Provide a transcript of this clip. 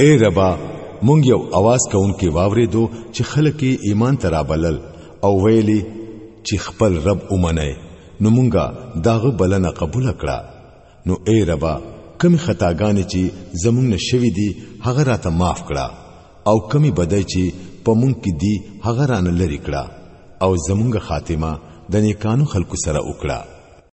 اے ربا مونږ یو आवाज کونکي واورې دو چې خلک ایمان ترابلل او ویلي چې خپل رب اومنه نو مونږه داغه بلنه قبول کړه نو اے ربا کمی خطاګانې چې زمونږ نشوي دي هغه راته معاف کړه او کمی بدای چې په مونږ کې دي هغه رانه لری کړه او زمونږه خاتمه د نیکانو خلکو سره وکړه